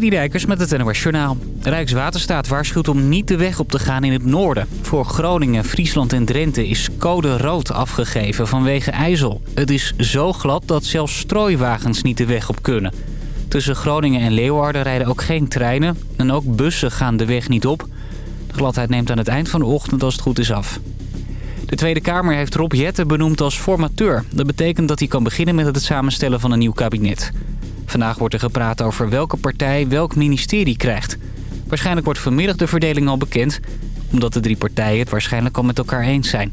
Dijkers met het NOS Journaal. Rijkswaterstaat waarschuwt om niet de weg op te gaan in het noorden. Voor Groningen, Friesland en Drenthe is code rood afgegeven vanwege ijzel. Het is zo glad dat zelfs strooiwagens niet de weg op kunnen. Tussen Groningen en Leeuwarden rijden ook geen treinen. En ook bussen gaan de weg niet op. De gladheid neemt aan het eind van de ochtend als het goed is af. De Tweede Kamer heeft Rob Jetten benoemd als formateur. Dat betekent dat hij kan beginnen met het samenstellen van een nieuw kabinet. Vandaag wordt er gepraat over welke partij welk ministerie krijgt. Waarschijnlijk wordt vanmiddag de verdeling al bekend... omdat de drie partijen het waarschijnlijk al met elkaar eens zijn.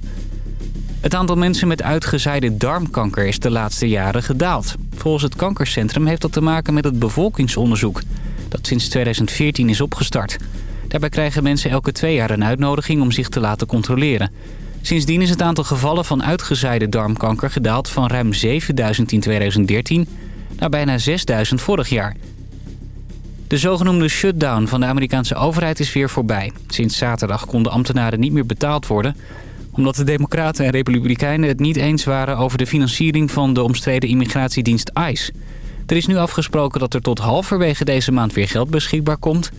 Het aantal mensen met uitgezaaide darmkanker is de laatste jaren gedaald. Volgens het kankercentrum heeft dat te maken met het bevolkingsonderzoek... dat sinds 2014 is opgestart. Daarbij krijgen mensen elke twee jaar een uitnodiging om zich te laten controleren. Sindsdien is het aantal gevallen van uitgezaaide darmkanker gedaald van ruim 7000 in 2013 naar bijna 6000 vorig jaar. De zogenoemde shutdown van de Amerikaanse overheid is weer voorbij. Sinds zaterdag konden ambtenaren niet meer betaald worden... omdat de Democraten en Republikeinen het niet eens waren... over de financiering van de omstreden immigratiedienst ICE. Er is nu afgesproken dat er tot halverwege deze maand weer geld beschikbaar komt.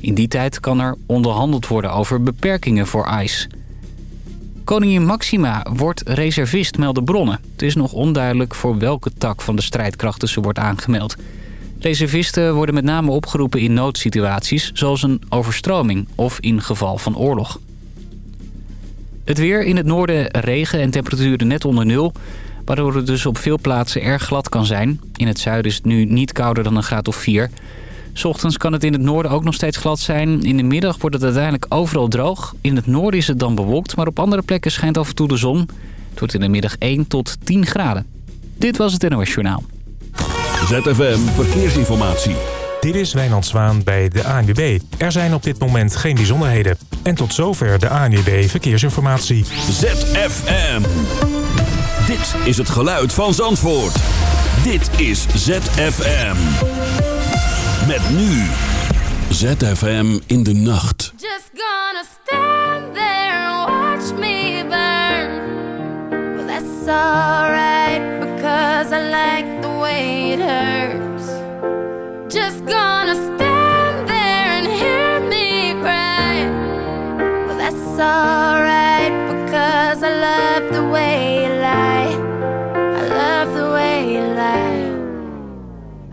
In die tijd kan er onderhandeld worden over beperkingen voor ICE. Koningin Maxima wordt reservist, melden bronnen. Het is nog onduidelijk voor welke tak van de strijdkrachten ze wordt aangemeld. Reservisten worden met name opgeroepen in noodsituaties... zoals een overstroming of in geval van oorlog. Het weer in het noorden regen en temperaturen net onder nul... waardoor het dus op veel plaatsen erg glad kan zijn. In het zuiden is het nu niet kouder dan een graad of 4... S ochtends kan het in het noorden ook nog steeds glad zijn. In de middag wordt het uiteindelijk overal droog. In het noorden is het dan bewolkt, maar op andere plekken schijnt af en toe de zon. Het wordt in de middag 1 tot 10 graden. Dit was het NOS Journaal. ZFM Verkeersinformatie. Dit is Wijnand Zwaan bij de ANWB. Er zijn op dit moment geen bijzonderheden. En tot zover de ANWB Verkeersinformatie. ZFM. Dit is het geluid van Zandvoort. Dit is ZFM. Met nu ZFM in de nacht. Just gonna stand there and watch me burn. Well, that's alright because I like the way it hurts. Just gonna stand there and hear me cry. Well, that's alright because I love the way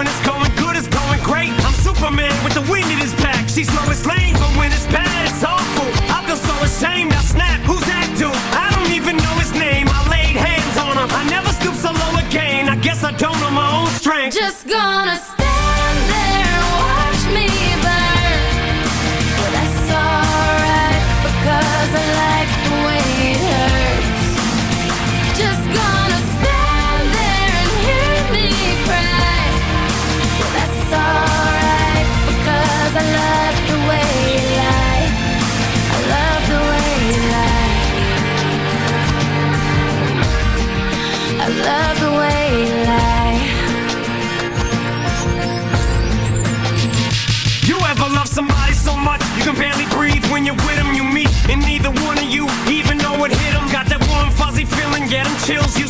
When it's going good, it's going great. I'm Superman with the wind in his back. She's Lois Lane, but when it's bad, it's awful. I feel so ashamed. I snap. Who's that dude? I don't even know his name. I laid hands on him. I never stoop so low again. I guess I don't know my own strength. Just gonna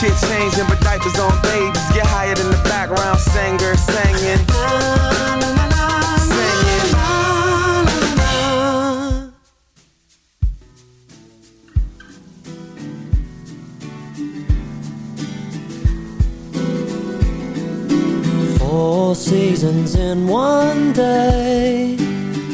shit changing, but diapers on babies. Get higher than the background singer singing. Singing. Four seasons in one day,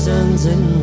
Seasons in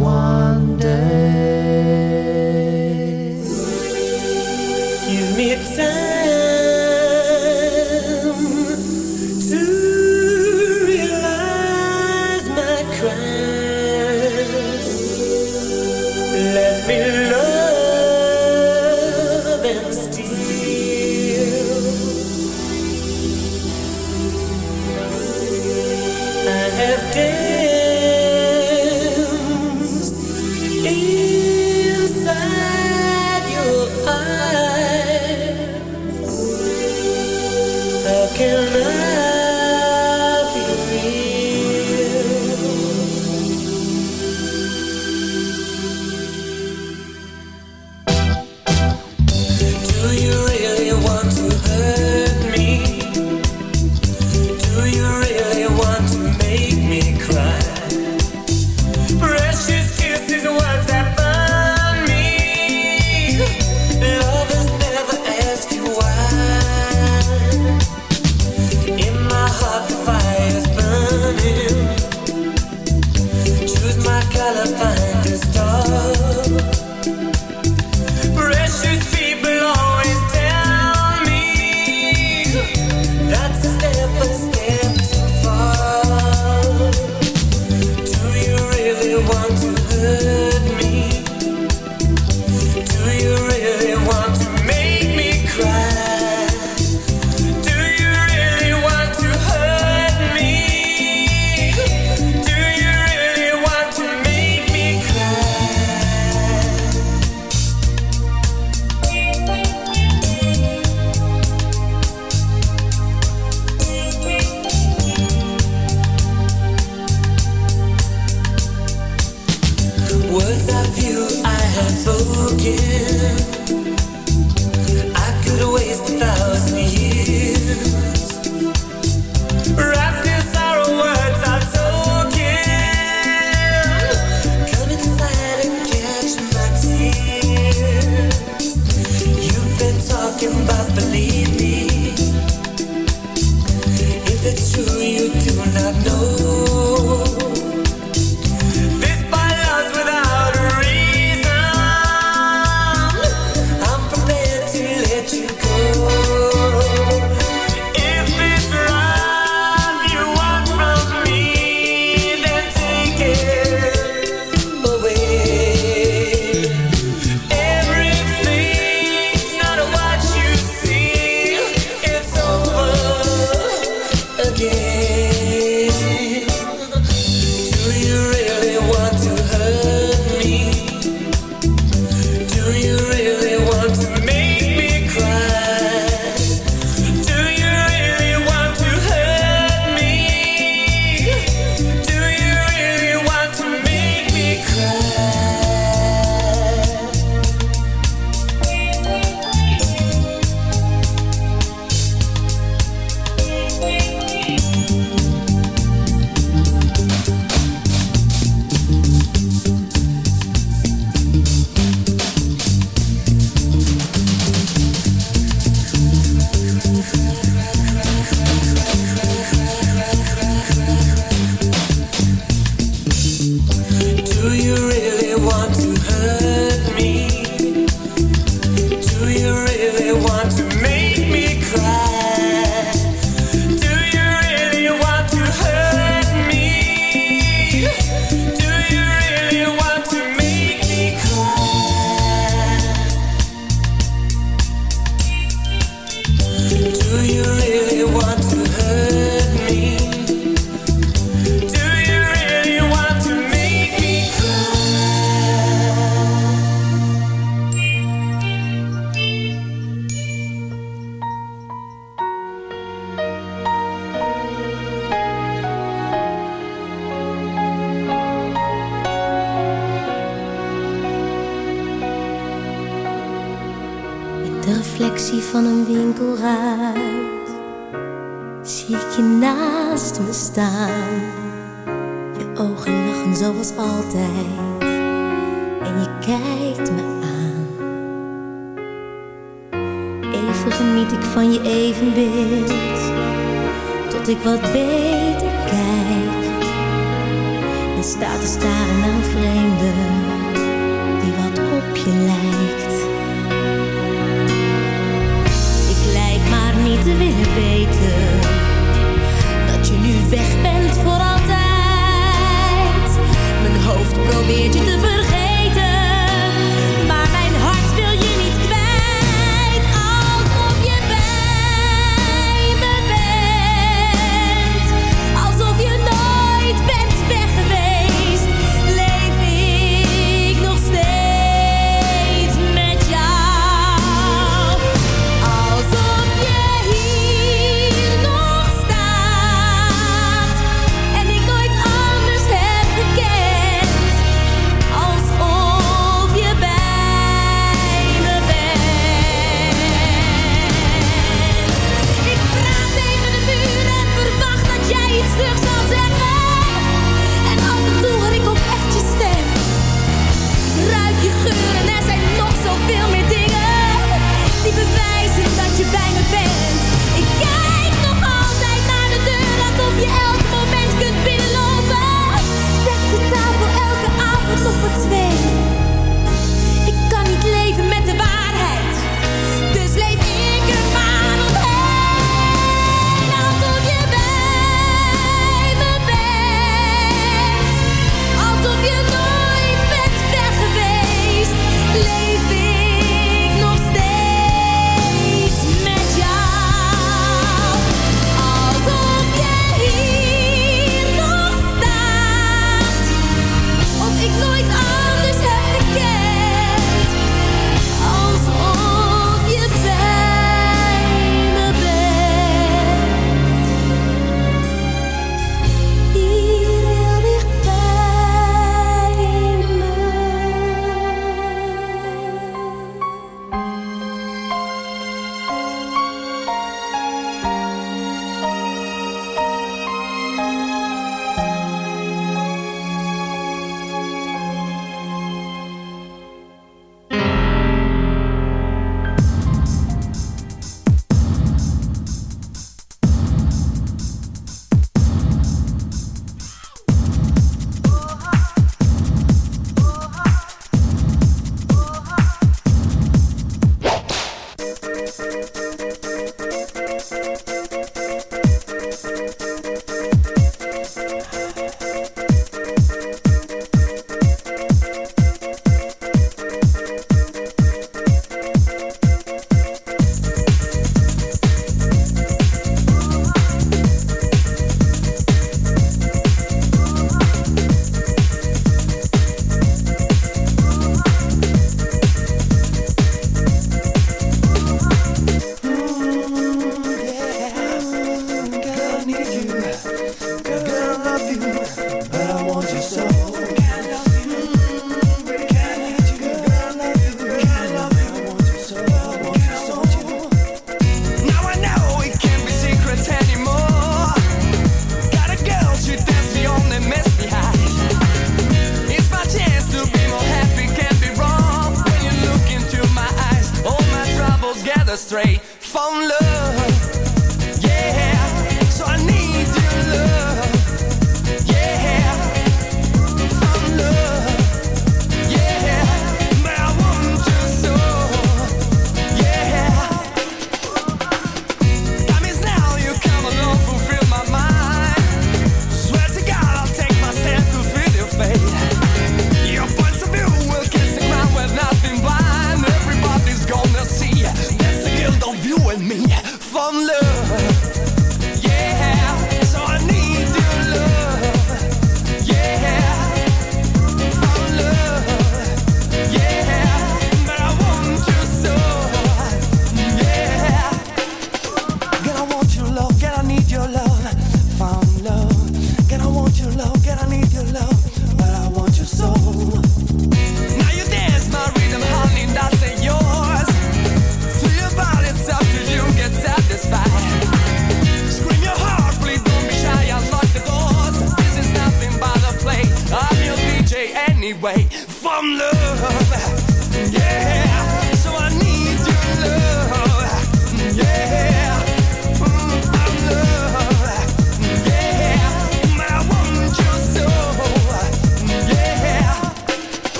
spoken.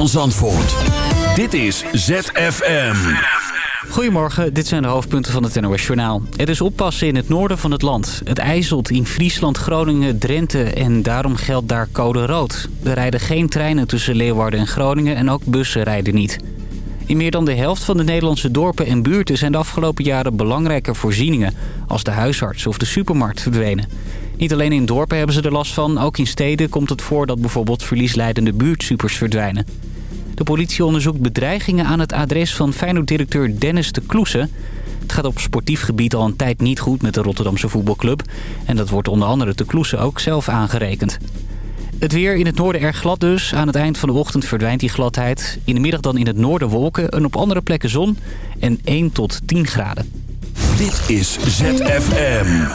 Van Zandvoort. Dit is ZFM. Goedemorgen, dit zijn de hoofdpunten van het NOS Journaal. Het is oppassen in het noorden van het land. Het ijzelt in Friesland, Groningen, Drenthe en daarom geldt daar code rood. Er rijden geen treinen tussen Leeuwarden en Groningen en ook bussen rijden niet. In meer dan de helft van de Nederlandse dorpen en buurten zijn de afgelopen jaren belangrijke voorzieningen... als de huisarts of de supermarkt verdwenen. Niet alleen in dorpen hebben ze er last van, ook in steden komt het voor dat bijvoorbeeld verliesleidende buurtsupers verdwijnen. De politie onderzoekt bedreigingen aan het adres van Feyenoord-directeur Dennis de Kloese. Het gaat op sportief gebied al een tijd niet goed met de Rotterdamse voetbalclub. En dat wordt onder andere de Kloese ook zelf aangerekend. Het weer in het noorden erg glad dus. Aan het eind van de ochtend verdwijnt die gladheid. In de middag dan in het noorden wolken en op andere plekken zon. En 1 tot 10 graden. Dit is ZFM.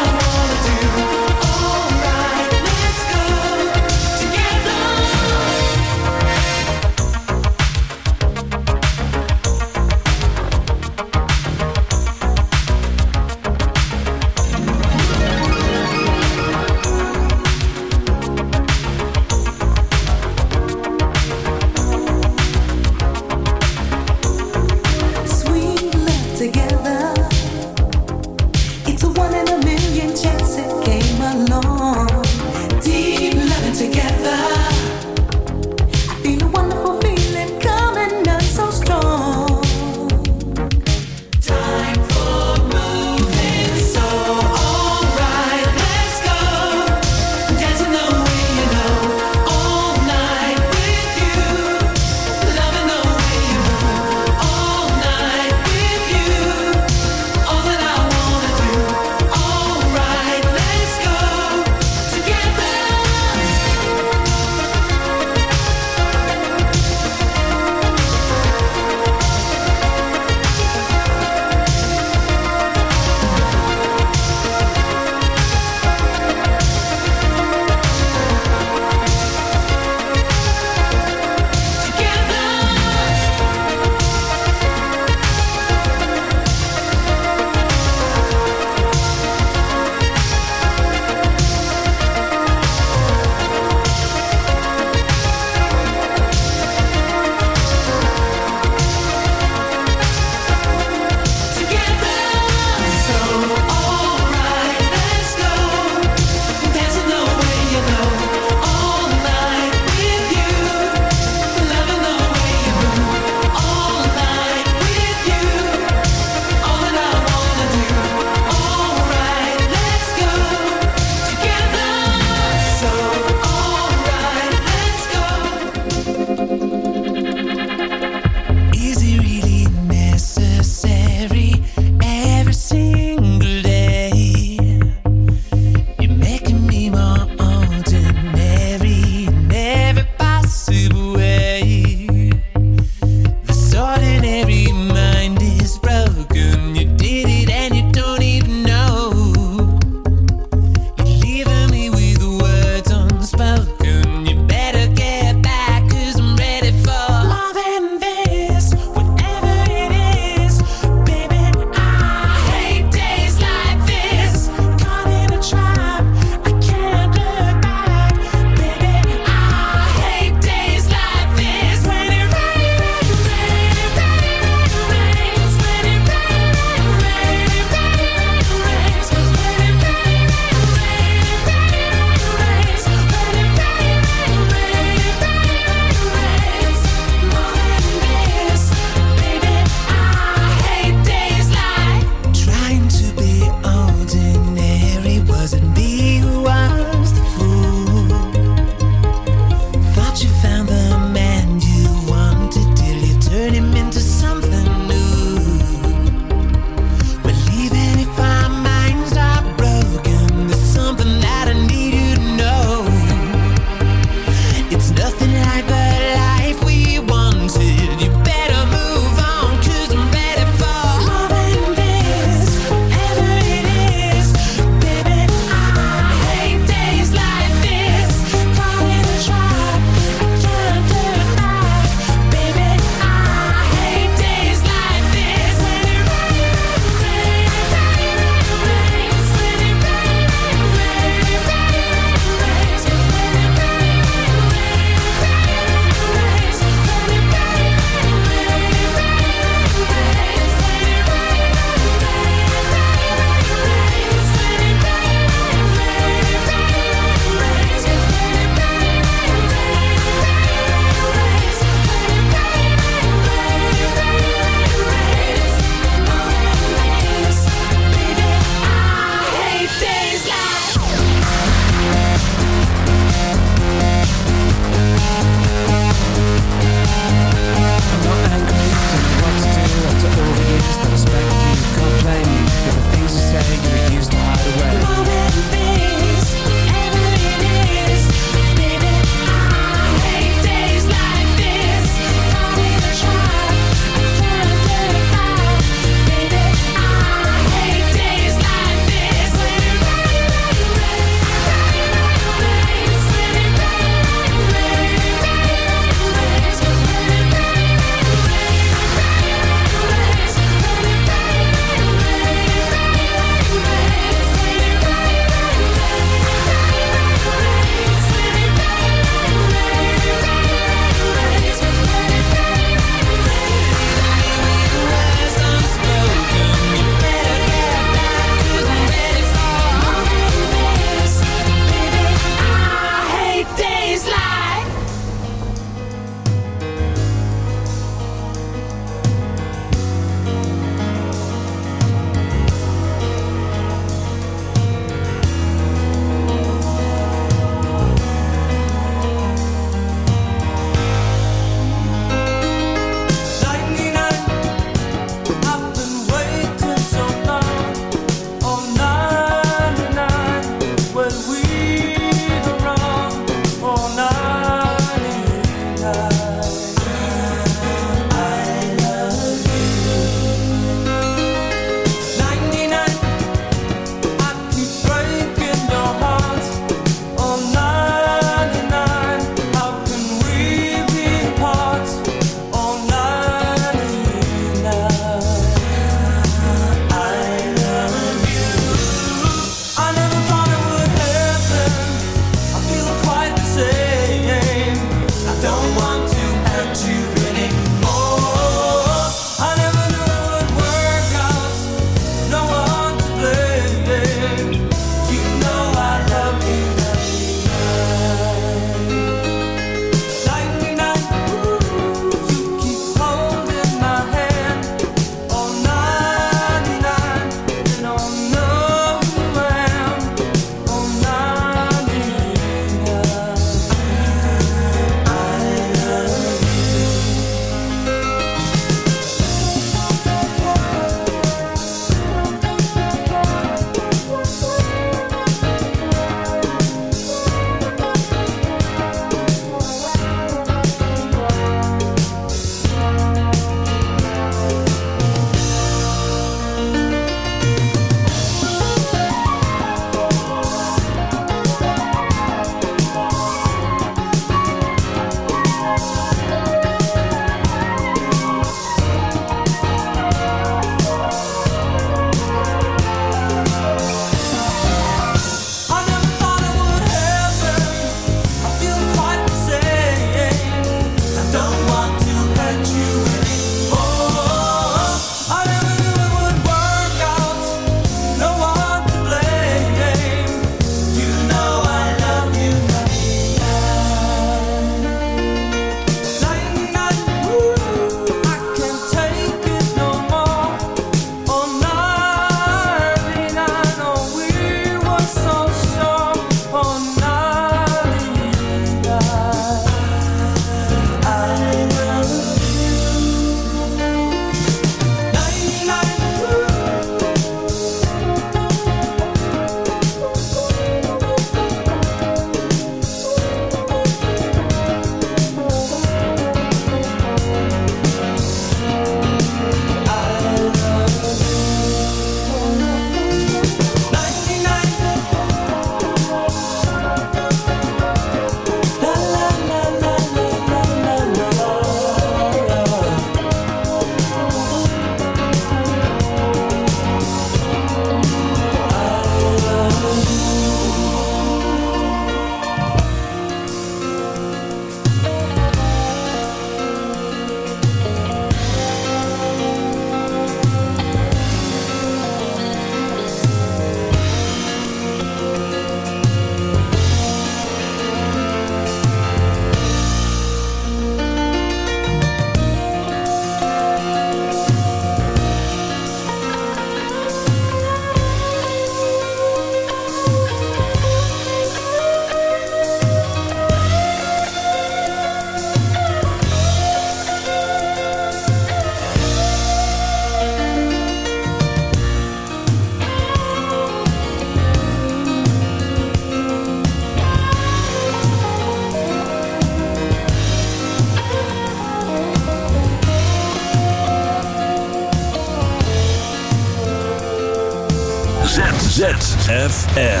ZFM.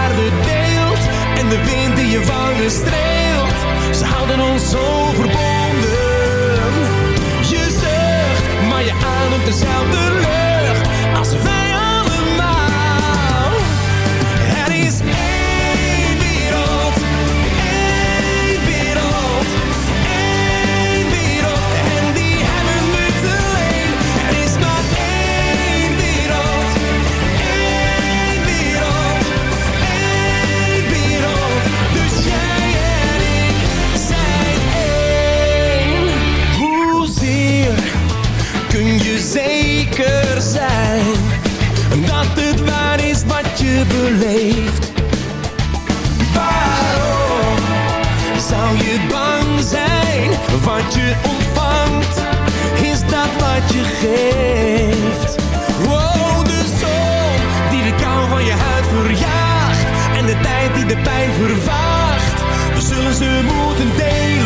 Aarde deelt en de wind die je wangen streelt. Ze houden ons zo verbonden. Je zucht, maar je ademt dezelfde lucht als Waarom zou je bang zijn? Wat je ontvangt, is dat wat je geeft. Wow, de zon die de kou van je huid verjaagt en de tijd die de pijn vervaagt. We zullen ze moeten delen.